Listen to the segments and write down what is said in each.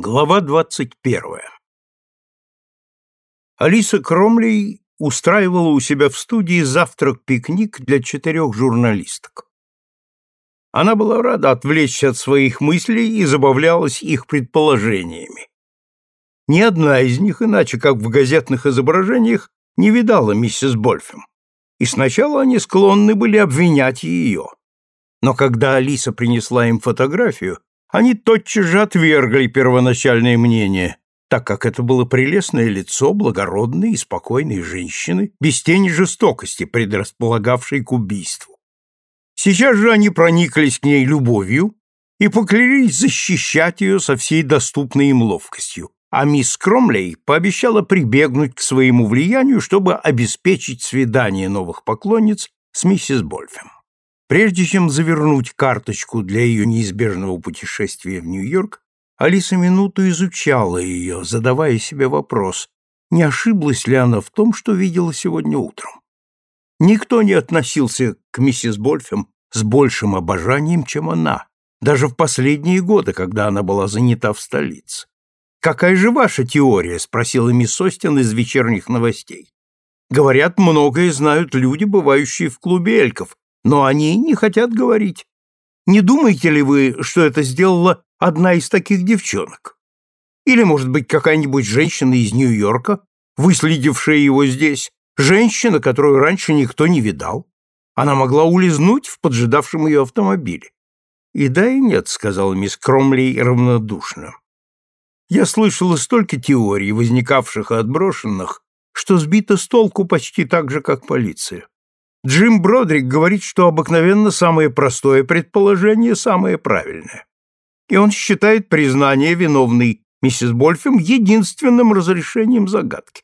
Глава двадцать первая Алиса Кромлей устраивала у себя в студии завтрак-пикник для четырех журналисток. Она была рада отвлечься от своих мыслей и забавлялась их предположениями. Ни одна из них, иначе как в газетных изображениях, не видала миссис Больфем, и сначала они склонны были обвинять ее. Но когда Алиса принесла им фотографию, они тотчас же отвергли первоначальное мнение, так как это было прелестное лицо благородной и спокойной женщины, без тени жестокости, предрасполагавшей к убийству. Сейчас же они прониклись к ней любовью и поклялись защищать ее со всей доступной им ловкостью, а мисс Кромлей пообещала прибегнуть к своему влиянию, чтобы обеспечить свидание новых поклонниц с миссис Больфем. Прежде чем завернуть карточку для ее неизбежного путешествия в Нью-Йорк, Алиса минуту изучала ее, задавая себе вопрос, не ошиблась ли она в том, что видела сегодня утром. Никто не относился к миссис Больфем с большим обожанием, чем она, даже в последние годы, когда она была занята в столице. «Какая же ваша теория?» — спросила мисс Остин из вечерних новостей. «Говорят, многое знают люди, бывающие в клубе эльков, но они не хотят говорить. Не думаете ли вы, что это сделала одна из таких девчонок? Или, может быть, какая-нибудь женщина из Нью-Йорка, выследившая его здесь, женщина, которую раньше никто не видал? Она могла улизнуть в поджидавшем ее автомобиле. «И да, и нет», — сказала мисс Кромлей равнодушно. «Я слышала столько теорий, возникавших и отброшенных, что сбита с толку почти так же, как полиция. Джим Бродрик говорит, что обыкновенно самое простое предположение самое правильное. И он считает признание виновной миссис Больфем единственным разрешением загадки.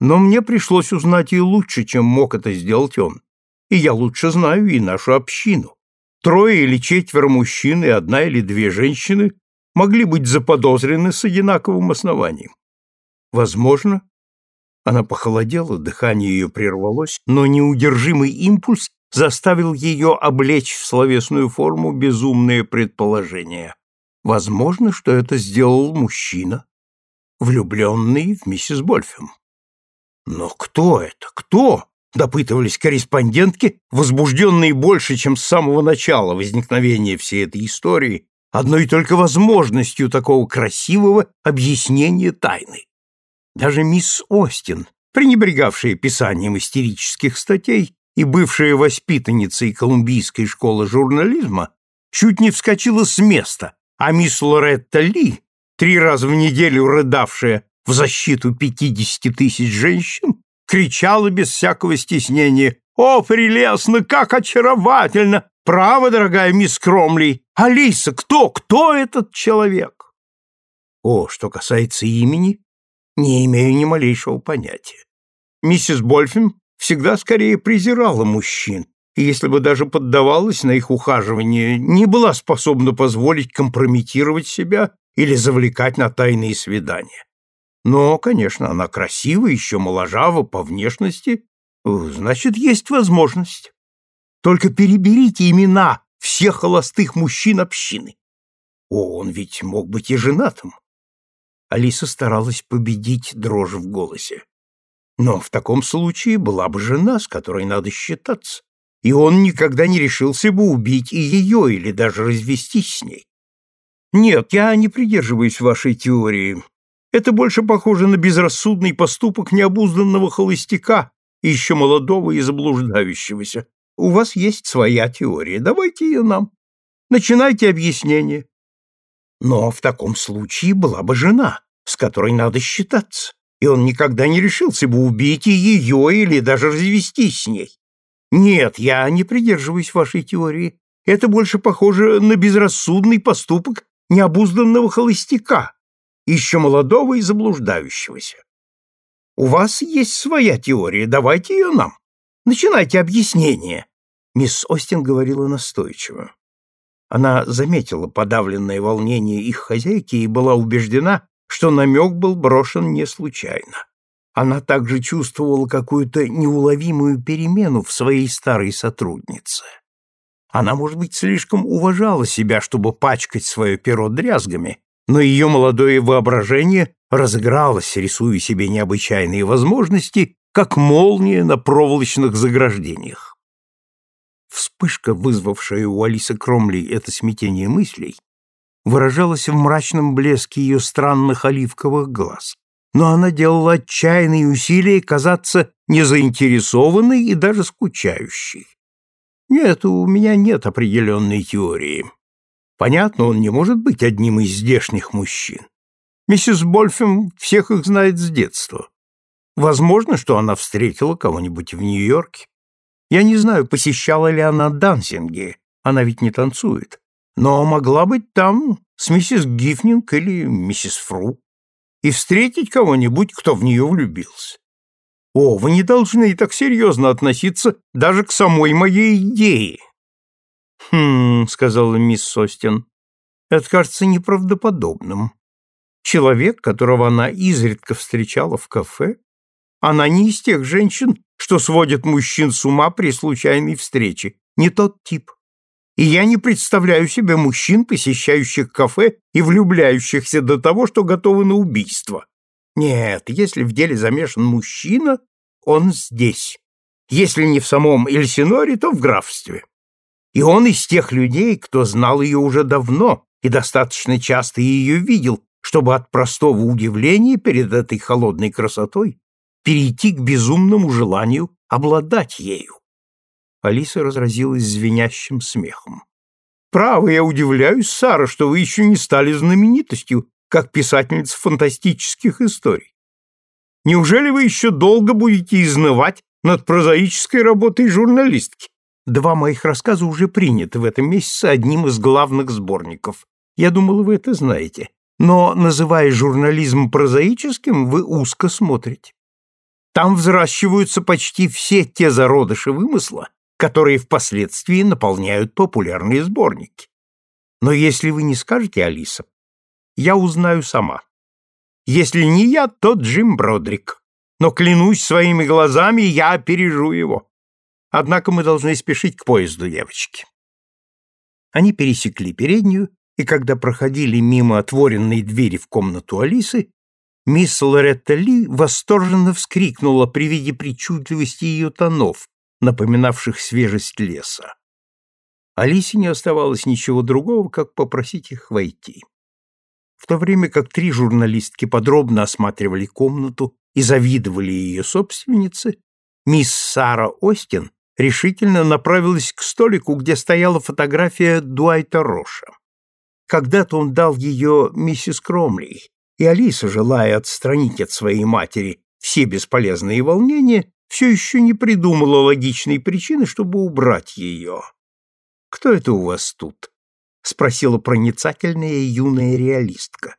Но мне пришлось узнать и лучше, чем мог это сделать он. И я лучше знаю и нашу общину. Трое или четверо мужчин и одна или две женщины могли быть заподозрены с одинаковым основанием. Возможно, она похолодела, дыхание ее прервалось, но неудержимый импульс заставил ее облечь в словесную форму безумные предположения. Возможно, что это сделал мужчина, влюбленный в миссис Больфем. Но кто это? Кто? Допытывались корреспондентки, возбужденные больше, чем с самого начала возникновения всей этой истории, одной только возможностью такого красивого объяснения тайны. Даже мисс Остин, пренебрегавшая писанием истерических статей и бывшая воспитанницей Колумбийской школы журнализма, чуть не вскочила с места, а мисс Лоретта Ли, три раза в неделю рыдавшая в защиту пятидесяти тысяч женщин, кричала без всякого стеснения «О, прелестно! Как очаровательно! Право, дорогая мисс Кромли! Алиса, кто, кто этот человек?» О, что касается имени, не имею ни малейшего понятия. Миссис Больфин всегда скорее презирала мужчин, и если бы даже поддавалась на их ухаживание, не была способна позволить компрометировать себя или завлекать на тайные свидания. Но, конечно, она красива, еще моложава по внешности, значит, есть возможность. Только переберите имена всех холостых мужчин общины. О, он ведь мог быть и женатым. Алиса старалась победить дрожь в голосе. Но в таком случае была бы жена, с которой надо считаться, и он никогда не решился бы убить и ее или даже развестись с ней. Нет, я не придерживаюсь вашей теории. Это больше похоже на безрассудный поступок необузданного холостяка, еще молодого и заблуждающегося. У вас есть своя теория, давайте ее нам. Начинайте объяснение. Но в таком случае была бы жена, с которой надо считаться, и он никогда не решился бы убить ее или даже развестись с ней. Нет, я не придерживаюсь вашей теории. Это больше похоже на безрассудный поступок необузданного холостяка, еще молодого и заблуждающегося. У вас есть своя теория, давайте ее нам. Начинайте объяснение. Мисс Остин говорила настойчиво. Она заметила подавленное волнение их хозяйки и была убеждена, что намек был брошен не случайно. Она также чувствовала какую-то неуловимую перемену в своей старой сотруднице. Она, может быть, слишком уважала себя, чтобы пачкать свое перо дрязгами, но ее молодое воображение разыгралось, рисуя себе необычайные возможности, как молния на проволочных заграждениях. Вспышка, вызвавшая у Алисы Кромли это смятение мыслей, выражалась в мрачном блеске ее странных оливковых глаз, но она делала отчаянные усилия казаться незаинтересованной и даже скучающей. Нет, у меня нет определенной теории. Понятно, он не может быть одним из здешних мужчин. Миссис Больфем всех их знает с детства. Возможно, что она встретила кого-нибудь в Нью-Йорке. Я не знаю, посещала ли она дансинги, она ведь не танцует, но могла быть там с миссис Гифнинг или миссис Фру и встретить кого-нибудь, кто в нее влюбился. О, вы не должны так серьезно относиться даже к самой моей идее. Хм, сказала мисс Состин. Это кажется неправдоподобным. Человек, которого она изредка встречала в кафе, она не из тех женщин, что сводят мужчин с ума при случайной встрече. Не тот тип. И я не представляю себе мужчин, посещающих кафе и влюбляющихся до того, что готовы на убийство. Нет, если в деле замешан мужчина, он здесь. Если не в самом Эльсиноре, то в графстве. И он из тех людей, кто знал ее уже давно и достаточно часто ее видел, чтобы от простого удивления перед этой холодной красотой перейти к безумному желанию обладать ею. Алиса разразилась звенящим смехом. «Право, я удивляюсь, Сара, что вы еще не стали знаменитостью, как писательница фантастических историй. Неужели вы еще долго будете изнывать над прозаической работой журналистки? Два моих рассказа уже приняты в этом месяце одним из главных сборников. Я думала, вы это знаете. Но, называя журнализм прозаическим, вы узко смотрите. Там взращиваются почти все те зародыши вымысла, которые впоследствии наполняют популярные сборники. Но если вы не скажете, Алиса, я узнаю сама. Если не я, то Джим Бродрик. Но клянусь своими глазами, я опережу его. Однако мы должны спешить к поезду, девочки. Они пересекли переднюю, и когда проходили мимо отворенной двери в комнату Алисы, мисс Лоретта Ли восторженно вскрикнула при виде причудливости ее тонов, напоминавших свежесть леса. Алисе не оставалось ничего другого, как попросить их войти. В то время как три журналистки подробно осматривали комнату и завидовали ее собственнице, мисс Сара Остин решительно направилась к столику, где стояла фотография Дуайта Роша. Когда-то он дал ее миссис Кромли, и Алиса, желая отстранить от своей матери все бесполезные волнения, все еще не придумала логичной причины, чтобы убрать ее. «Кто это у вас тут?» — спросила проницательная юная реалистка.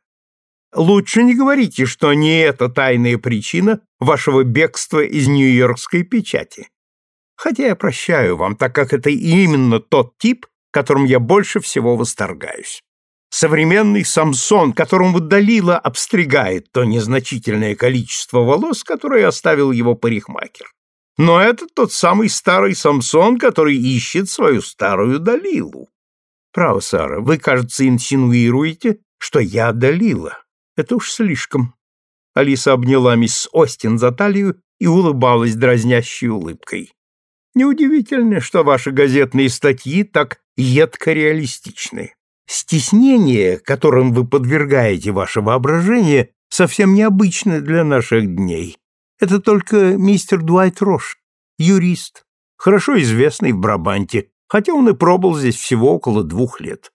«Лучше не говорите, что не это тайная причина вашего бегства из нью-йоркской печати. Хотя я прощаю вам, так как это именно тот тип, которым я больше всего восторгаюсь. Современный Самсон, которому Далила обстригает то незначительное количество волос, которое оставил его парикмахер. Но это тот самый старый Самсон, который ищет свою старую Далилу. Право, Сара, вы, кажется, инсинуируете, что я Далила. Это уж слишком. Алиса обняла мисс Остин за талию и улыбалась дразнящей улыбкой. Неудивительно, что ваши газетные статьи так едко реалистичны. Стеснение, которым вы подвергаете ваше воображение, совсем необычно для наших дней. Это только мистер Дуайт Рош, юрист, хорошо известный в Брабанте, хотя он и пробыл здесь всего около двух лет.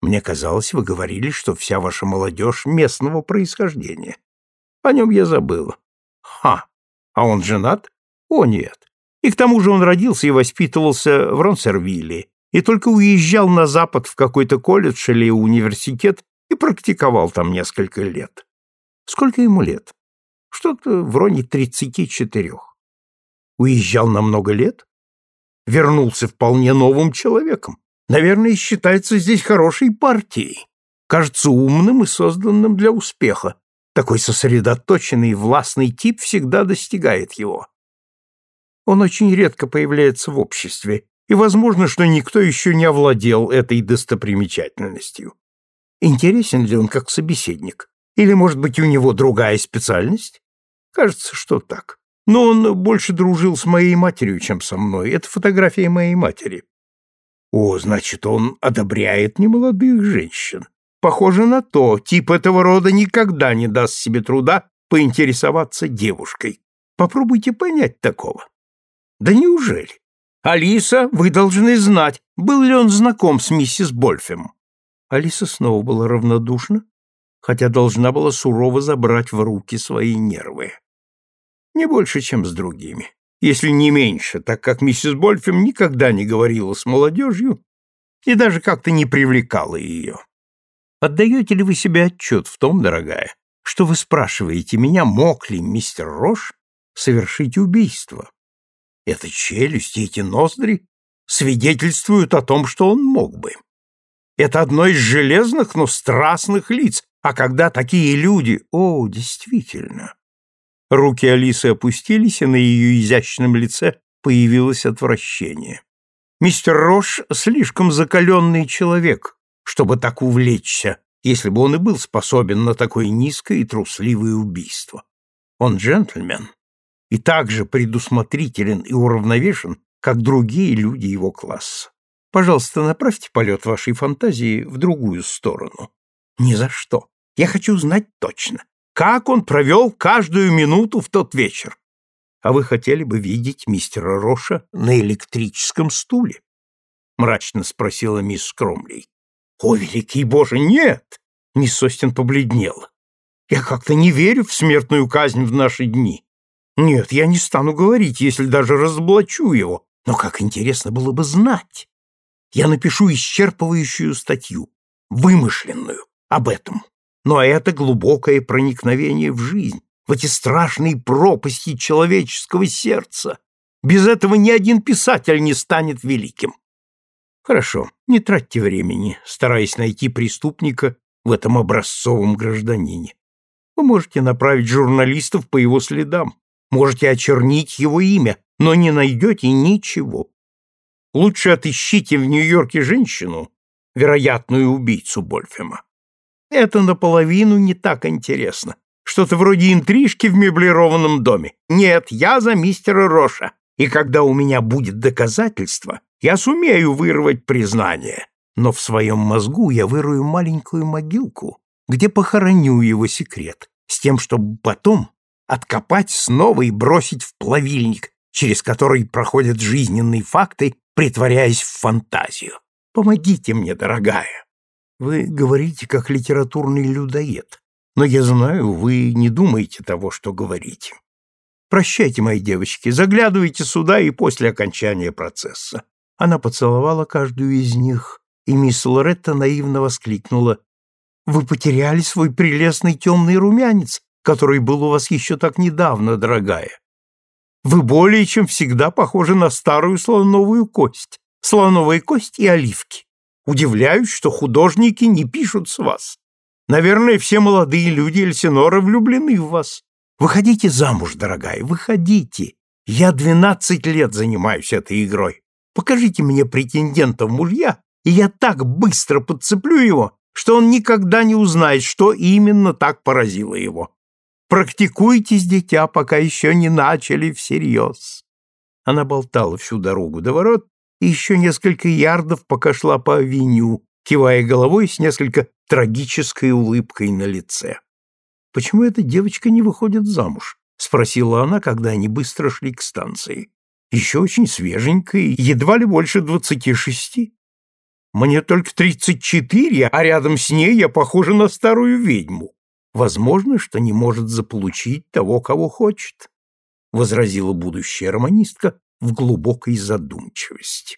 Мне казалось, вы говорили, что вся ваша молодежь местного происхождения. О нем я забыла. Ха! А он женат? О, нет. И к тому же он родился и воспитывался в Ронсервилле, и только уезжал на запад в какой-то колледж или университет и практиковал там несколько лет. Сколько ему лет? Что-то вроде тридцати четырех. Уезжал на много лет? Вернулся вполне новым человеком. Наверное, считается здесь хорошей партией. Кажется умным и созданным для успеха. Такой сосредоточенный и властный тип всегда достигает его. Он очень редко появляется в обществе, и возможно, что никто еще не овладел этой достопримечательностью. Интересен ли он как собеседник? Или, может быть, у него другая специальность? Кажется, что так. Но он больше дружил с моей матерью, чем со мной. Это фотография моей матери. О, значит, он одобряет немолодых женщин. Похоже на то, тип этого рода никогда не даст себе труда поинтересоваться девушкой. Попробуйте понять такого. Да неужели? Алиса, вы должны знать, был ли он знаком с миссис Больфем. Алиса снова была равнодушна, хотя должна была сурово забрать в руки свои нервы. Не больше, чем с другими, если не меньше, так как миссис Больфем никогда не говорила с молодежью и даже как-то не привлекала ее. Отдаете ли вы себе отчет в том, дорогая, что вы спрашиваете меня, мог ли мистер Рош совершить убийство? Эта челюсть и эти ноздри свидетельствуют о том, что он мог бы. Это одно из железных, но страстных лиц, а когда такие люди... О, действительно. Руки Алисы опустились, и на ее изящном лице появилось отвращение. Мистер Рош слишком закаленный человек, чтобы так увлечься, если бы он и был способен на такое низкое и трусливое убийство. Он джентльмен и также предусмотрителен и уравновешен, как другие люди его класса. Пожалуйста, направьте полет вашей фантазии в другую сторону. Ни за что. Я хочу знать точно, как он провел каждую минуту в тот вечер. А вы хотели бы видеть мистера Роша на электрическом стуле? Мрачно спросила мисс Кромлей. О, великий Боже, нет! Мисс Остин побледнела. Я как-то не верю в смертную казнь в наши дни. Нет, я не стану говорить, если даже разоблачу его. Но как интересно было бы знать. Я напишу исчерпывающую статью, вымышленную, об этом. Но это глубокое проникновение в жизнь, в эти страшные пропасти человеческого сердца. Без этого ни один писатель не станет великим. Хорошо, не тратьте времени, стараясь найти преступника в этом образцовом гражданине. Вы можете направить журналистов по его следам, можете очернить его имя, но не найдете ничего. Лучше отыщите в Нью-Йорке женщину, вероятную убийцу Больфема. Это наполовину не так интересно. Что-то вроде интрижки в меблированном доме. Нет, я за мистера Роша. И когда у меня будет доказательство, я сумею вырвать признание, но в своем мозгу я вырую маленькую могилку, где похороню его секрет, с тем, чтобы потом откопать снова и бросить в плавильник, через который проходят жизненные факты, притворяясь в фантазию. Помогите мне, дорогая. Вы говорите как литературный людоед, но я знаю, вы не думаете того, что говорите. Прощайте, мои девочки, заглядывайте сюда и после окончания процесса. Она поцеловала каждую из них, и мисс Лоретта наивно воскликнула. «Вы потеряли свой прелестный темный румянец, который был у вас еще так недавно, дорогая. Вы более чем всегда похожи на старую слоновую кость, слоновая кость и оливки. Удивляюсь, что художники не пишут с вас. Наверное, все молодые люди Эльсинора влюблены в вас. Выходите замуж, дорогая, выходите. Я двенадцать лет занимаюсь этой игрой. Покажите мне претендента в мужья, и я так быстро подцеплю его, что он никогда не узнает, что именно так поразило его. Практикуйтесь, дитя, пока еще не начали всерьез. Она болтала всю дорогу до ворот и еще несколько ярдов, пока шла по авеню, кивая головой с несколько трагической улыбкой на лице. «Почему эта девочка не выходит замуж?» — спросила она, когда они быстро шли к станции еще очень свеженькая, едва ли больше двадцати шести. Мне только тридцать четыре, а рядом с ней я похожа на старую ведьму. Возможно, что не может заполучить того, кого хочет, — возразила будущая романистка в глубокой задумчивости.